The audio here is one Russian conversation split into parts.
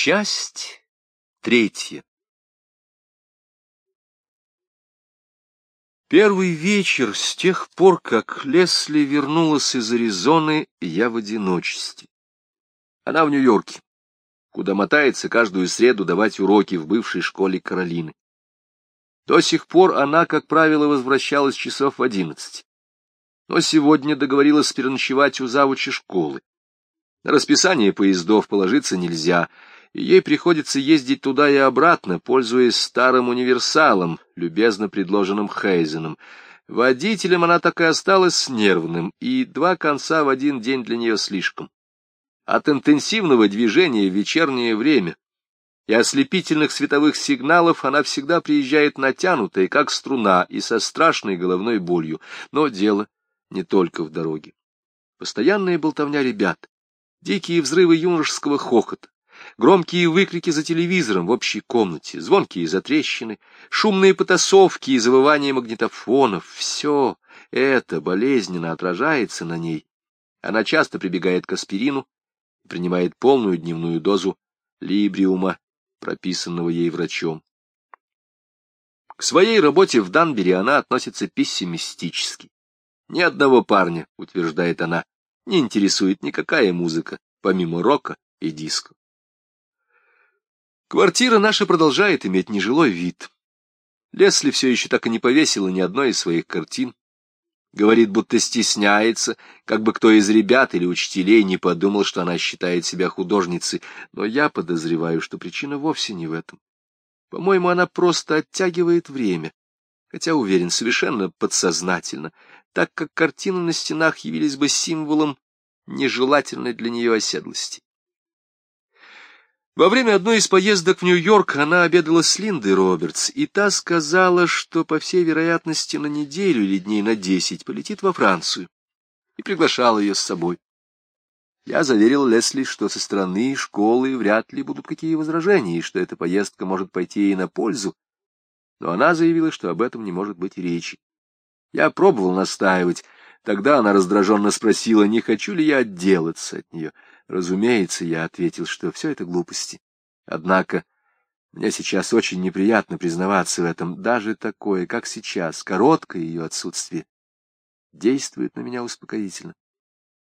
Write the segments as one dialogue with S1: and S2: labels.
S1: Часть третья. Первый вечер с тех пор, как Лесли вернулась из Аризоны, я в одиночестве. Она в Нью-Йорке, куда мотается каждую среду давать уроки в бывшей школе Каролины. До сих пор она, как правило, возвращалась часов в одиннадцать. Но сегодня договорилась переночевать у завуча школы. На расписание поездов положиться нельзя — и ей приходится ездить туда и обратно, пользуясь старым универсалом, любезно предложенным Хейзеном. Водителем она так и осталась нервным, и два конца в один день для нее слишком. От интенсивного движения в вечернее время и ослепительных световых сигналов она всегда приезжает натянутая, как струна, и со страшной головной болью. Но дело не только в дороге. Постоянная болтовня ребят, дикие взрывы юношеского хохота, Громкие выкрики за телевизором в общей комнате, звонкие затрещины, шумные потасовки и завывание магнитофонов — все это болезненно отражается на ней. Она часто прибегает к аспирину и принимает полную дневную дозу либриума, прописанного ей врачом. К своей работе в Данбери она относится пессимистически. Ни одного парня, утверждает она, не интересует никакая музыка, помимо рока и диско. Квартира наша продолжает иметь нежилой вид. Лесли все еще так и не повесила ни одной из своих картин. Говорит, будто стесняется, как бы кто из ребят или учителей не подумал, что она считает себя художницей, но я подозреваю, что причина вовсе не в этом. По-моему, она просто оттягивает время, хотя, уверен, совершенно подсознательно, так как картины на стенах явились бы символом нежелательной для нее оседлости. Во время одной из поездок в Нью-Йорк она обедала с Линдой Робертс, и та сказала, что, по всей вероятности, на неделю или дней на десять полетит во Францию, и приглашала ее с собой. Я заверил Лесли, что со стороны школы вряд ли будут какие возражения, и что эта поездка может пойти ей на пользу, но она заявила, что об этом не может быть речи. Я пробовал настаивать, тогда она раздраженно спросила, не хочу ли я отделаться от нее — Разумеется, я ответил, что все это глупости. Однако мне сейчас очень неприятно признаваться в этом. Даже такое, как сейчас, короткое ее отсутствие, действует на меня успокоительно.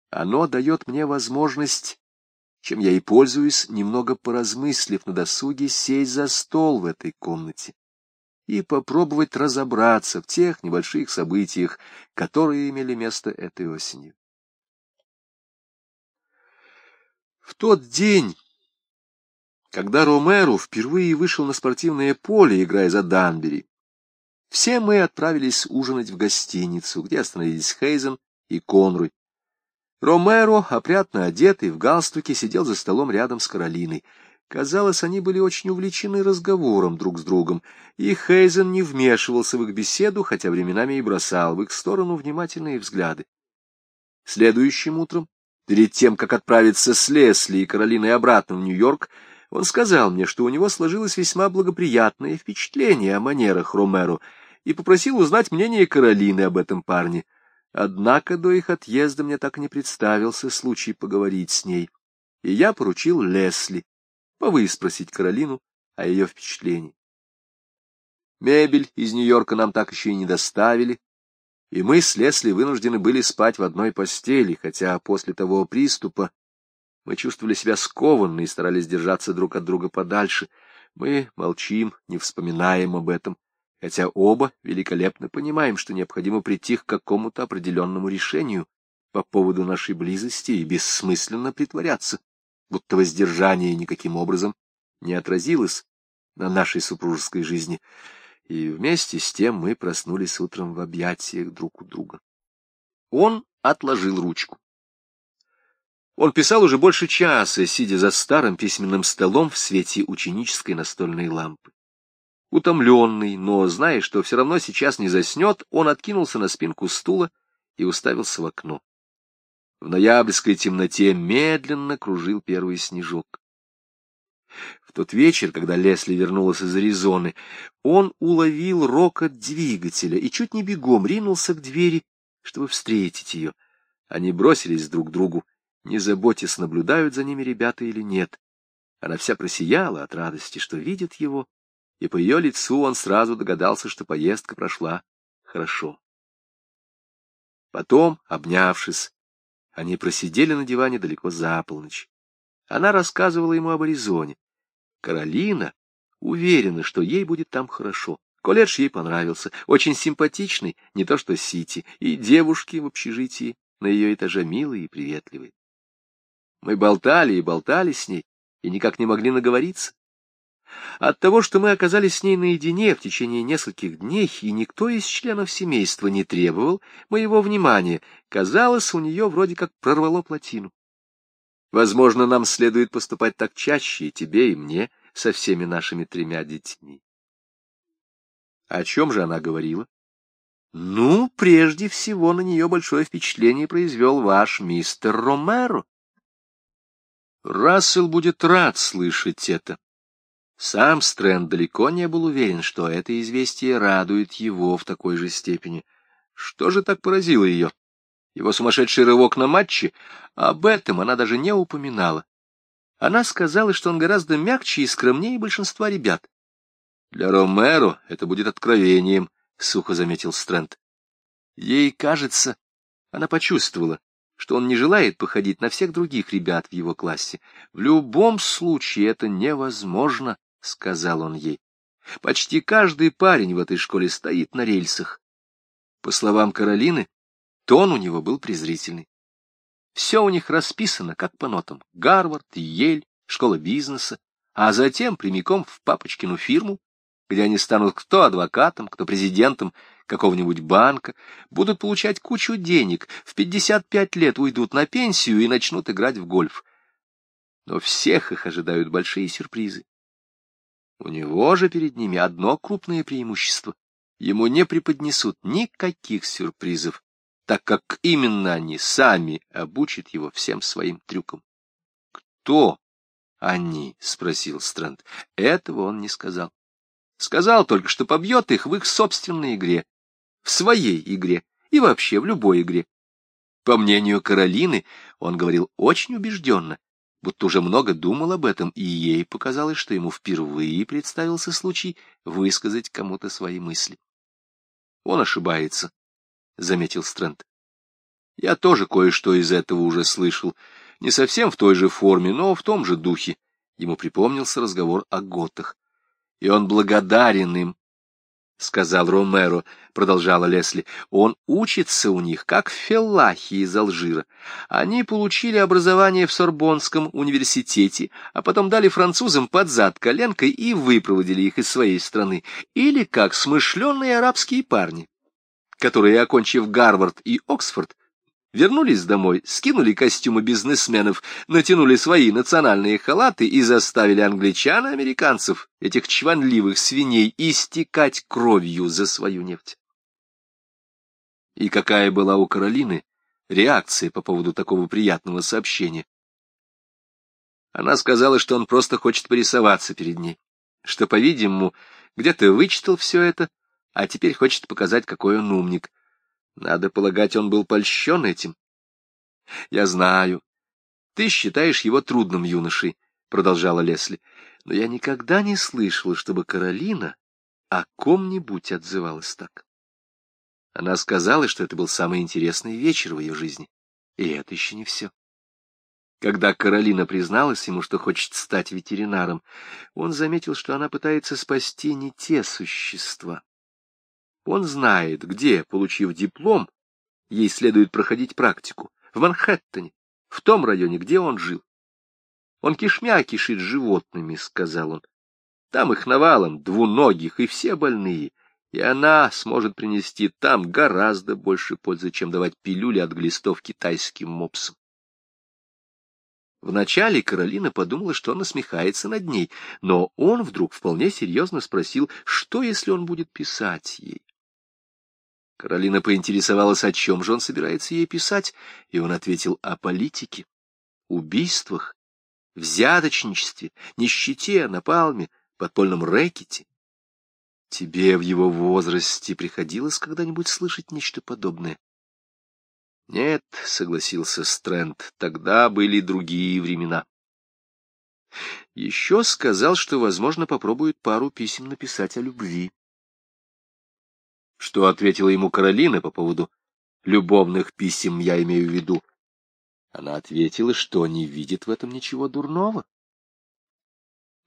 S1: Оно дает мне возможность, чем я и пользуюсь, немного поразмыслив на досуге, сесть за стол в этой комнате и попробовать разобраться в тех небольших событиях, которые имели место этой осенью. В тот день, когда Ромеро впервые вышел на спортивное поле, играя за Данбери, все мы отправились ужинать в гостиницу, где остановились Хейзен и Конруй. Ромеро, опрятно одетый, в галстуке, сидел за столом рядом с Каролиной. Казалось, они были очень увлечены разговором друг с другом, и Хейзен не вмешивался в их беседу, хотя временами и бросал в их сторону внимательные взгляды. Следующим утром Перед тем, как отправиться с Лесли и Каролиной обратно в Нью-Йорк, он сказал мне, что у него сложилось весьма благоприятное впечатление о манерах Ромеро и попросил узнать мнение Каролины об этом парне. Однако до их отъезда мне так и не представился случай поговорить с ней, и я поручил Лесли повыспросить Каролину о ее впечатлении. Мебель из Нью-Йорка нам так еще и не доставили, и мы с Лесли вынуждены были спать в одной постели, хотя после того приступа мы чувствовали себя скованно и старались держаться друг от друга подальше. Мы молчим, не вспоминаем об этом, хотя оба великолепно понимаем, что необходимо прийти к какому-то определенному решению по поводу нашей близости и бессмысленно притворяться, будто воздержание никаким образом не отразилось на нашей супружеской жизни и вместе с тем мы проснулись утром в объятиях друг у друга. Он отложил ручку. Он писал уже больше часа, сидя за старым письменным столом в свете ученической настольной лампы. Утомленный, но зная, что все равно сейчас не заснет, он откинулся на спинку стула и уставился в окно. В ноябрьской темноте медленно кружил первый снежок. В тот вечер, когда Лесли вернулась из Аризоны, он уловил рокот двигателя и чуть не бегом ринулся к двери, чтобы встретить ее. Они бросились друг к другу, не заботясь, наблюдают за ними ребята или нет. Она вся просияла от радости, что видит его, и по ее лицу он сразу догадался, что поездка прошла хорошо. Потом, обнявшись, они просидели на диване далеко за полночь. Она рассказывала ему об Аризоне. Каролина уверена, что ей будет там хорошо. Колледж ей понравился, очень симпатичный, не то что Сити, и девушки в общежитии на ее этаже милые и приветливые. Мы болтали и болтали с ней, и никак не могли наговориться. От того, что мы оказались с ней наедине в течение нескольких дней, и никто из членов семейства не требовал моего внимания, казалось, у нее вроде как прорвало плотину. Возможно, нам следует поступать так чаще и тебе, и мне, со всеми нашими тремя детьми. О чем же она говорила? Ну, прежде всего, на нее большое впечатление произвел ваш мистер Ромеро. Рассел будет рад слышать это. Сам Стрэнд далеко не был уверен, что это известие радует его в такой же степени. Что же так поразило ее? Его сумасшедший рывок на матче? Об этом она даже не упоминала. Она сказала, что он гораздо мягче и скромнее большинства ребят. Для Ромеро это будет откровением, — сухо заметил Стрэнд. Ей кажется, она почувствовала, что он не желает походить на всех других ребят в его классе. В любом случае это невозможно, — сказал он ей. Почти каждый парень в этой школе стоит на рельсах. По словам Каролины, тон у него был презрительный. Все у них расписано, как по нотам. Гарвард, Ель, школа бизнеса, а затем прямиком в папочкину фирму, где они станут кто адвокатом, кто президентом какого-нибудь банка, будут получать кучу денег, в 55 лет уйдут на пенсию и начнут играть в гольф. Но всех их ожидают большие сюрпризы. У него же перед ними одно крупное преимущество. Ему не преподнесут никаких сюрпризов, так как именно они сами обучат его всем своим трюкам. «Кто они?» — спросил Стрэнд. Этого он не сказал. Сказал только, что побьет их в их собственной игре, в своей игре и вообще в любой игре. По мнению Каролины, он говорил очень убежденно, будто уже много думал об этом, и ей показалось, что ему впервые представился случай высказать кому-то свои мысли. Он ошибается, — заметил Стрэнд. Я тоже кое-что из этого уже слышал, не совсем в той же форме, но в том же духе. Ему припомнился разговор о готах. И он благодарен им — сказал Ромеро, — продолжала Лесли, — он учится у них, как феллахи из Алжира. Они получили образование в Сорбонском университете, а потом дали французам под зад коленкой и выпроводили их из своей страны. Или как смышленные арабские парни, которые, окончив Гарвард и Оксфорд, Вернулись домой, скинули костюмы бизнесменов, натянули свои национальные халаты и заставили англичан и американцев, этих чванливых свиней, истекать кровью за свою нефть. И какая была у Каролины реакция по поводу такого приятного сообщения? Она сказала, что он просто хочет порисоваться перед ней, что, по-видимому, где-то вычитал все это, а теперь хочет показать, какой он умник. Надо полагать, он был польщен этим. — Я знаю. Ты считаешь его трудным юношей, — продолжала Лесли. Но я никогда не слышала, чтобы Каролина о ком-нибудь отзывалась так. Она сказала, что это был самый интересный вечер в ее жизни. И это еще не все. Когда Каролина призналась ему, что хочет стать ветеринаром, он заметил, что она пытается спасти не те существа, он знает, где, получив диплом, ей следует проходить практику. В Манхэттене, в том районе, где он жил. Он кишмя кишит животными, — сказал он. Там их навалом, двуногих, и все больные. И она сможет принести там гораздо больше пользы, чем давать пилюли от глистов китайским мопсам. Вначале Каролина подумала, что он насмехается над ней, но он вдруг вполне серьезно спросил, что, если он будет писать ей. Каролина поинтересовалась, о чем же он собирается ей писать, и он ответил о политике, убийствах, взяточничестве, нищете, напалме, подпольном рэкете. Тебе в его возрасте приходилось когда-нибудь слышать нечто подобное? Нет, — согласился Стрэнд, — тогда были другие времена. Еще сказал, что, возможно, попробует пару писем написать о любви. Что ответила ему Каролина по поводу любовных писем, я имею в виду? Она ответила, что не видит в этом ничего дурного.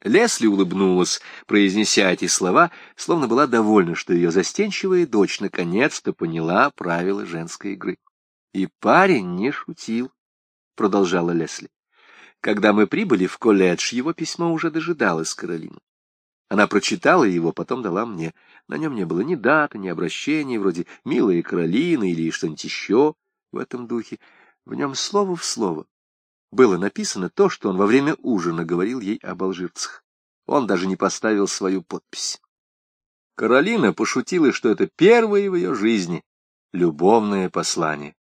S1: Лесли улыбнулась, произнеся эти слова, словно была довольна, что ее застенчивая дочь наконец-то поняла правила женской игры. И парень не шутил, — продолжала Лесли. Когда мы прибыли в колледж, его письмо уже дожидалось Каролину. Она прочитала его, потом дала мне. На нем не было ни даты, ни обращений, вроде «милая Каролина» или что-нибудь еще в этом духе. В нем слово в слово было написано то, что он во время ужина говорил ей об алжирцах. Он даже не поставил свою подпись. Каролина пошутила, что это первое в ее жизни любовное послание.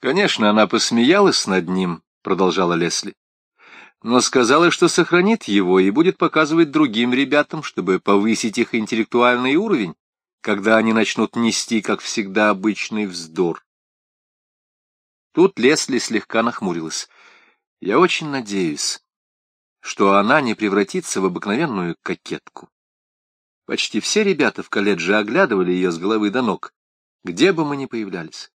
S1: Конечно, она посмеялась над ним, продолжала Лесли, но сказала, что сохранит его и будет показывать другим ребятам, чтобы повысить их интеллектуальный уровень, когда они начнут нести, как всегда, обычный вздор. Тут Лесли слегка нахмурилась. Я очень надеюсь, что она не превратится в обыкновенную кокетку. Почти все ребята в колледже оглядывали ее с головы до ног, где бы мы ни появлялись.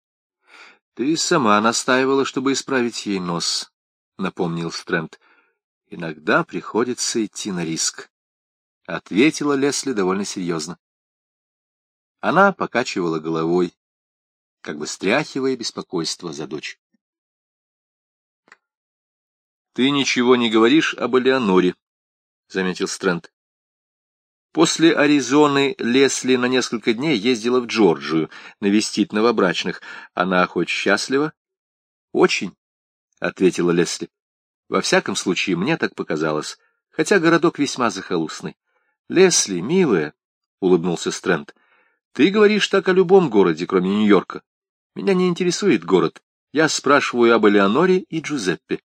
S1: Ты сама настаивала, чтобы исправить ей нос, — напомнил Стрэнд. Иногда приходится идти на риск, — ответила Лесли довольно серьезно. Она покачивала головой, как бы стряхивая беспокойство за дочь. — Ты ничего не говоришь об Элеоноре, — заметил Стрэнд. После Аризоны Лесли на несколько дней ездила в Джорджию навестить новобрачных. Она хоть счастлива? — Очень, — ответила Лесли. — Во всяком случае, мне так показалось, хотя городок весьма захолустный. — Лесли, милая, — улыбнулся Стрэнд, — ты говоришь так о любом городе, кроме Нью-Йорка. Меня не интересует город. Я спрашиваю об Элеоноре и Джузеппе.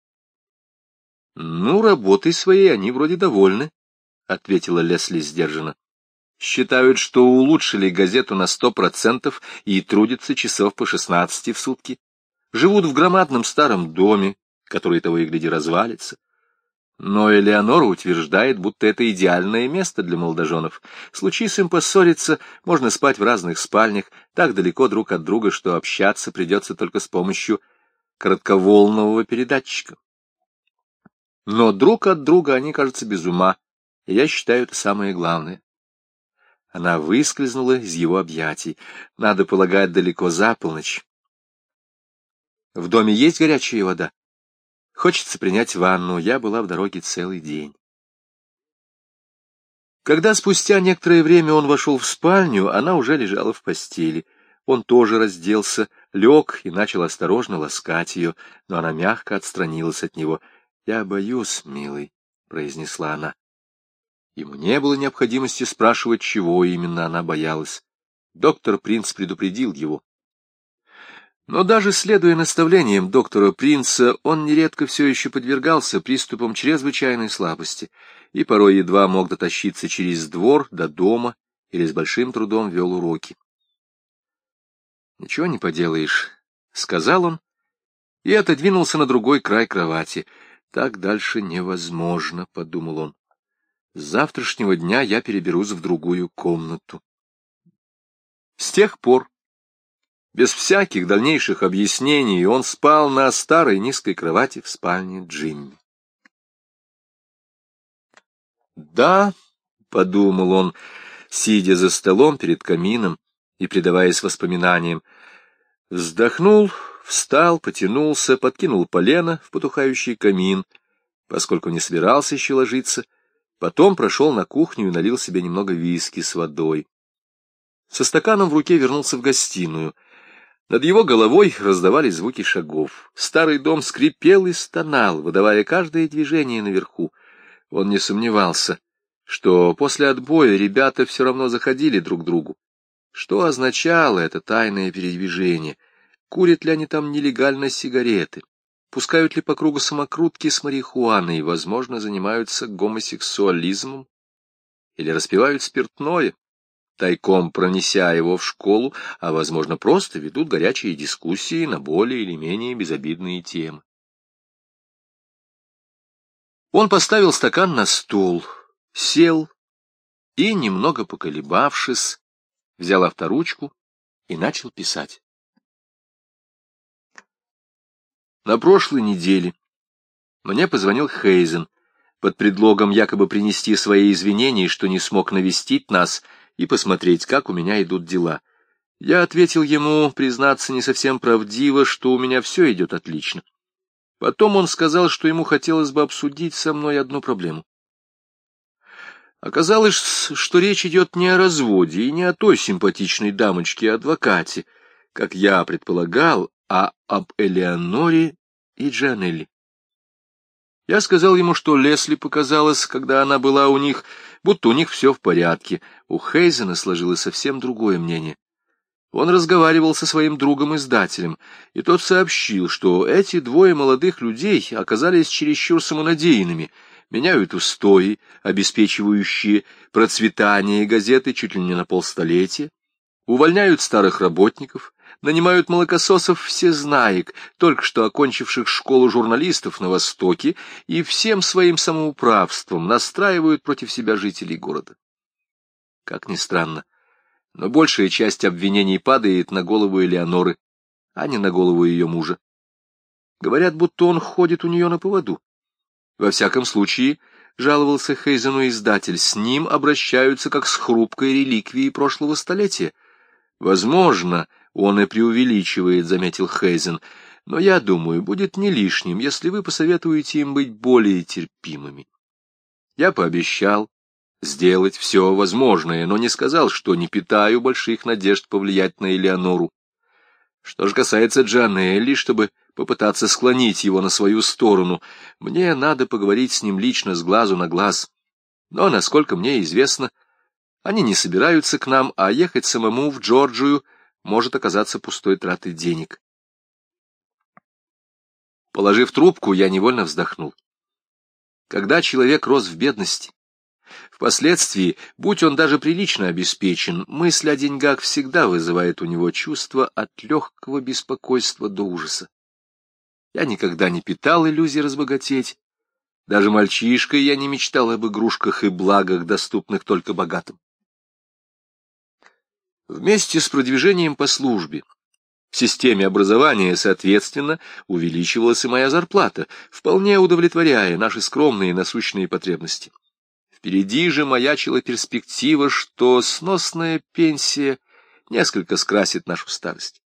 S1: — Ну, работой своей они вроде довольны, — ответила Лесли сдержанно. — Считают, что улучшили газету на сто процентов и трудятся часов по шестнадцати в сутки. Живут в громадном старом доме, который того и гляди развалится. Но Элеонора утверждает, будто это идеальное место для молодоженов. Случись им поссориться, можно спать в разных спальнях, так далеко друг от друга, что общаться придется только с помощью коротковолнового передатчика. Но друг от друга они, кажется, без ума, и я считаю это самое главное. Она выскользнула из его объятий. Надо полагать, далеко за полночь. В доме есть горячая вода? Хочется принять ванну, я была в дороге целый день. Когда спустя некоторое время он вошел в спальню, она уже лежала в постели. Он тоже разделся, лег и начал осторожно ласкать ее, но она мягко отстранилась от него. — Я боюсь, милый, — произнесла она. Ему не было необходимости спрашивать, чего именно она боялась. Доктор Принц предупредил его. Но даже следуя наставлениям доктора Принца, он нередко все еще подвергался приступам чрезвычайной слабости и порой едва мог дотащиться через двор до дома или с большим трудом вел уроки. «Ничего не поделаешь», — сказал он, и отодвинулся на другой край кровати. «Так дальше невозможно», — подумал он. «С завтрашнего дня я переберусь в другую комнату». С тех пор без всяких дальнейших объяснений он спал на старой низкой кровати в спальне Джимми. «Да», — подумал он, сидя за столом перед камином и предаваясь воспоминаниям, вздохнул, встал, потянулся, подкинул полено в потухающий камин, поскольку не собирался еще ложиться, потом прошел на кухню и налил себе немного виски с водой. Со стаканом в руке вернулся в гостиную — над его головой раздавались звуки шагов. Старый дом скрипел и стонал, выдавая каждое движение наверху. Он не сомневался, что после отбоя ребята все равно заходили друг к другу. Что означало это тайное передвижение? Курят ли они там нелегально сигареты? Пускают ли по кругу самокрутки с марихуаной? Возможно, занимаются гомосексуализмом? Или распивают спиртное? Тайком пронеся его в школу, а, возможно, просто ведут горячие дискуссии на более или менее безобидные темы. Он поставил стакан на стол, сел и, немного поколебавшись, взял авторучку и начал писать. На прошлой неделе мне позвонил Хейзен под предлогом якобы принести свои извинения, что не смог навестить нас и посмотреть, как у меня идут дела. Я ответил ему, признаться не совсем правдиво, что у меня все идет отлично. Потом он сказал, что ему хотелось бы обсудить со мной одну проблему. Оказалось, что речь идет не о разводе и не о той симпатичной дамочке-адвокате, как я предполагал, а об Элеоноре и Джанелли. Я сказал ему, что Лесли показалось, когда она была у них, будто у них все в порядке. У Хейзена сложилось совсем другое мнение. Он разговаривал со своим другом-издателем, и тот сообщил, что эти двое молодых людей оказались чересчур самонадеянными, меняют устои, обеспечивающие процветание газеты чуть ли не на полстолетия, увольняют старых работников, нанимают молокососов-всезнаек, только что окончивших школу журналистов на Востоке, и всем своим самоуправством настраивают против себя жителей города. Как ни странно, но большая часть обвинений падает на голову Элеоноры, а не на голову ее мужа. Говорят, будто он ходит у нее на поводу. Во всяком случае, жаловался Хейзену издатель, с ним обращаются как с хрупкой реликвией прошлого столетия. Возможно, он и преувеличивает, заметил Хейзен, но я думаю, будет не лишним, если вы посоветуете им быть более терпимыми. Я пообещал, сделать все возможное, но не сказал, что не питаю больших надежд повлиять на Элеонору. Что же касается Джанелли, чтобы попытаться склонить его на свою сторону, мне надо поговорить с ним лично с глазу на глаз. Но, насколько мне известно, они не собираются к нам, а ехать самому в Джорджию может оказаться пустой тратой денег. Положив трубку, я невольно вздохнул. Когда человек рос в бедности, Впоследствии, будь он даже прилично обеспечен, мысль о деньгах всегда вызывает у него чувство от легкого беспокойства до ужаса. Я никогда не питал иллюзий разбогатеть. Даже мальчишкой я не мечтал об игрушках и благах, доступных только богатым. Вместе с продвижением по службе в системе образования, соответственно, увеличивалась и моя зарплата, вполне удовлетворяя наши скромные насущные потребности. Впереди же маячила перспектива, что сносная пенсия несколько скрасит нашу старость.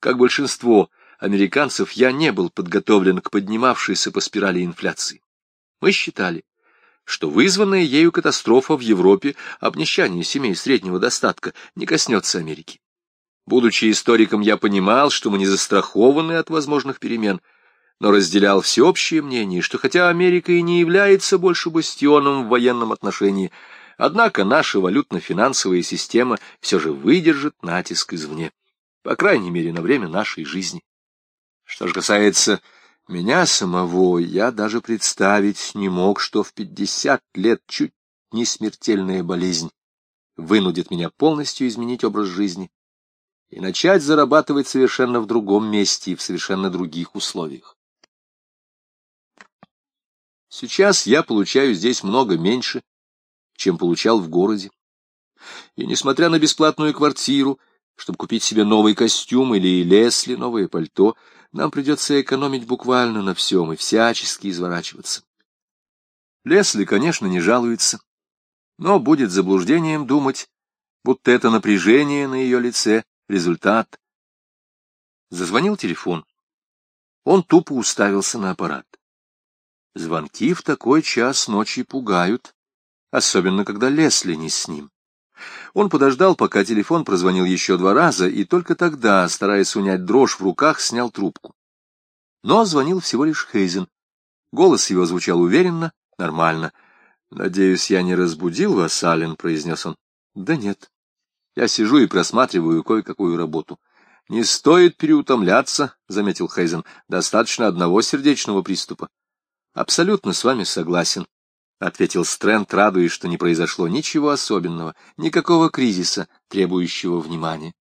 S1: Как большинство американцев, я не был подготовлен к поднимавшейся по спирали инфляции. Мы считали, что вызванная ею катастрофа в Европе, обнищание семей среднего достатка, не коснется Америки. Будучи историком, я понимал, что мы не застрахованы от возможных перемен — но разделял всеобщее мнение, что хотя Америка и не является больше бастионом в военном отношении, однако наша валютно-финансовая система все же выдержит натиск извне, по крайней мере, на время нашей жизни. Что же касается меня самого, я даже представить не мог, что в пятьдесят лет чуть не смертельная болезнь вынудит меня полностью изменить образ жизни и начать зарабатывать совершенно в другом месте и в совершенно других условиях. Сейчас я получаю здесь много меньше, чем получал в городе. И, несмотря на бесплатную квартиру, чтобы купить себе новый костюм или Лесли новое пальто, нам придется экономить буквально на всем и всячески изворачиваться. Лесли, конечно, не жалуется, но будет заблуждением думать, будто это напряжение на ее лице — результат. Зазвонил телефон. Он тупо уставился на аппарат. Звонки в такой час ночи пугают, особенно когда Лесли не с ним. Он подождал, пока телефон прозвонил еще два раза, и только тогда, стараясь унять дрожь в руках, снял трубку. Но звонил всего лишь Хейзен. Голос его звучал уверенно, нормально. «Надеюсь, я не разбудил вас, Аллен», — произнес он. «Да нет. Я сижу и просматриваю кое-какую работу». «Не стоит переутомляться», — заметил Хейзен. «Достаточно одного сердечного приступа». Абсолютно с вами согласен, — ответил Стрэнд, радуясь, что не произошло ничего особенного, никакого кризиса, требующего внимания.